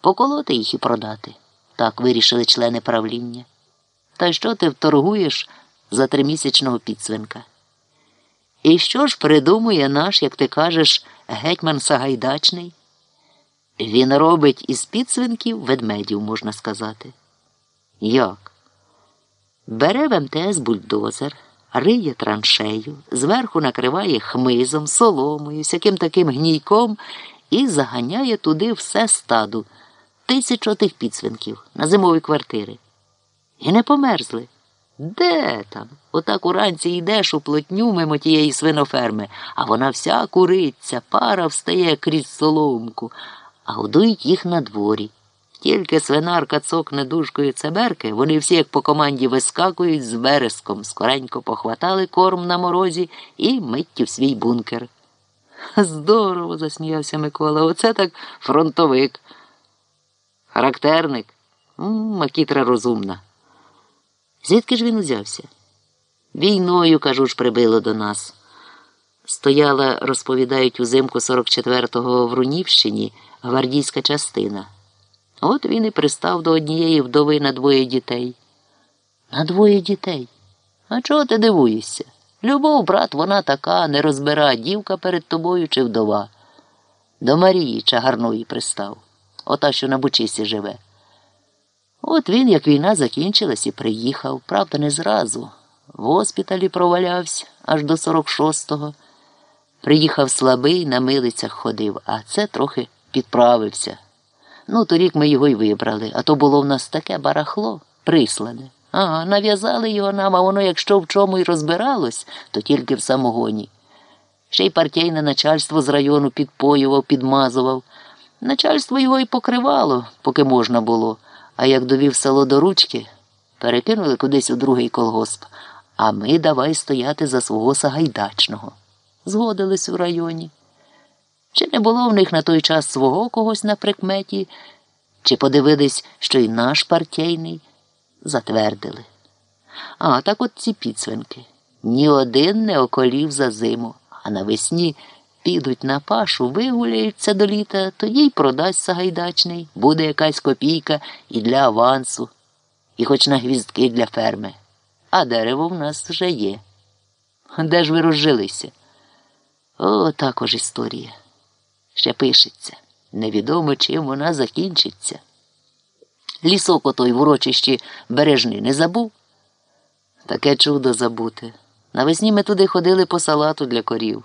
поколоти їх і продати. Так вирішили члени правління. Та що ти вторгуєш за тримісячного підсвинка? І що ж придумує наш, як ти кажеш, гетьман Сагайдачний? Він робить із підсвинків ведмедів, можна сказати. Як? Бере в МТС бульдозер, риє траншею, зверху накриває хмизом, соломою, всяким таким гнійком і заганяє туди все стаду, тисячу тих підсвинків на зимові квартири. І не померзли. Де там? Отак уранці йдеш у плотню мимо тієї свиноферми, а вона вся куриться, пара встає крізь соломку, а годують їх на дворі. Тільки свинарка цокне дужкою цеберки, вони всі, як по команді, вискакують з вереском, скоренько похватали корм на морозі і миттю в свій бункер. Здорово, засміявся Микола. Оце так фронтовик. Характерник. Макітра розумна. Звідки ж він узявся? Війною, кажу ж, прибило до нас. Стояла, розповідають, узимку 44-го в Рунівщині гвардійська частина. От він і пристав до однієї вдови на двоє дітей. На двоє дітей. А чого ти дивуєшся? Любов, брат, вона така, не розбира, дівка перед тобою чи вдова. До Марії чагарної пристав, ота, що на бучисі живе. От він, як війна закінчилась, і приїхав, правда, не зразу. В госпіталі провалявся аж до 46-го. Приїхав слабий, на милицях ходив, а це трохи підправився. Ну, торік ми його й вибрали, а то було в нас таке барахло прислане. Ага, нав'язали його нам, а воно, якщо в чому й розбиралось, то тільки в самогоні. Ще й партійне начальство з району підпоював, підмазував. Начальство його й покривало, поки можна було. А як довів село до ручки, перекинули кудись у другий колгосп, а ми давай стояти за свого Сагайдачного. Згодились у районі. Чи не було в них на той час свого когось на прикметі, чи подивились, що й наш партійний, затвердили. А так от ці підсвинки. Ні один не околів за зиму, а навесні підуть на пашу, вигуляються до літа, тоді й продасть Сагайдачний, буде якась копійка і для авансу, і хоч на гвіздки для ферми. А дерево в нас вже є. Де ж ви розжилися? О, також історія. Ще пишеться. Невідомо, чим вона закінчиться. Лісок отой в урочищі бережни не забув? Таке чудо забути. Навесні ми туди ходили по салату для корів.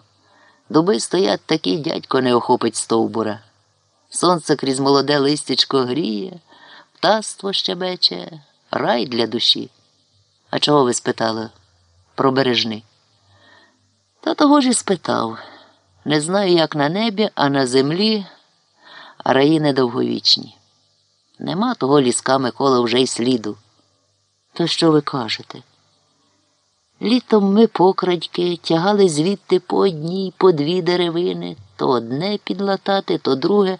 Дуби стоять, такий дядько не охопить стовбура. Сонце крізь молоде листячко гріє, птаство щебече, рай для душі. А чого ви спитали про бережни? Та того ж і спитав. Не знаю, як на небі, а на землі раї недовговічні. Нема того ліска Микола вже й сліду. То що ви кажете? Літом ми покрадьки тягали звідти по одній, по дві деревини, то одне підлатати, то друге,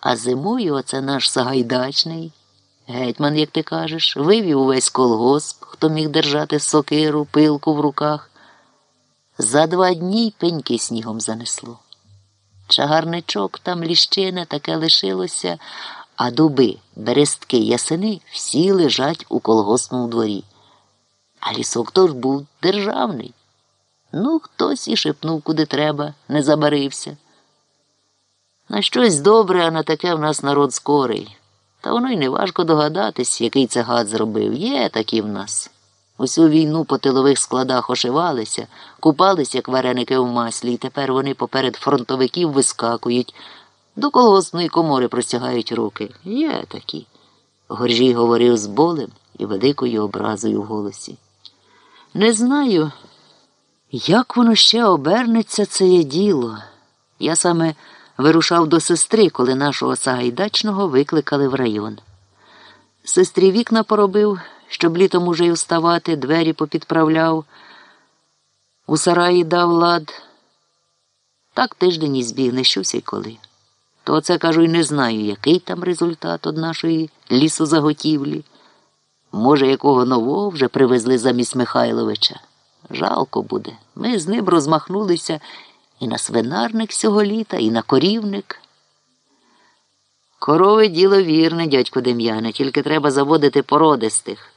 а зимою оце наш Сагайдачний. Гетьман, як ти кажеш, вивів увесь колгосп, хто міг держати сокиру, пилку в руках. За два дні й пеньки снігом занесло. Чагарничок там ліщине таке лишилося, а дуби, берестки, ясени всі лежать у колгоспному дворі. А лісок тож був державний. Ну, хтось і шепнув, куди треба, не забарився. На щось добре, а на таке в нас народ скорий. Та воно й не важко догадатись, який це гад зробив. Є такі в нас. Усю війну по тилових складах ошивалися, купались, як вареники в маслі, і тепер вони поперед фронтовиків вискакують, до колгоспної комори простягають руки. Є такі. Горжій говорив з болем і великою образою в голосі. Не знаю, як воно ще обернеться це є діло. Я саме вирушав до сестри, коли нашого Сагайдачного викликали в район. Сестрі вікна поробив, щоб літом уже й вставати, двері попідправляв, у сараї дав лад. Так тиждень і збіг, не щуся й коли. То це кажу й не знаю, який там результат од нашої лісозаготівлі. Може, якого нового вже привезли замість Михайловича. Жалко буде. Ми з ним розмахнулися і на свинарник цього літа, і на корівник. Корови діло вірне, дядьку Дем'яне, тільки треба заводити породистих.